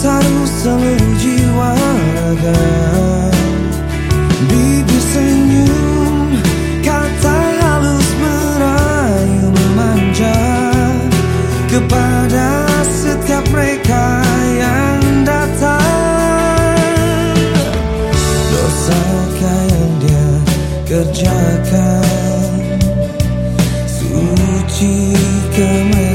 Harus seluruh jiwa raga Bibir senyum Kata halus merayu memanja. Kepada setiap mereka yang datang. Dosakah yang dia kerjakan. Suci kemenangan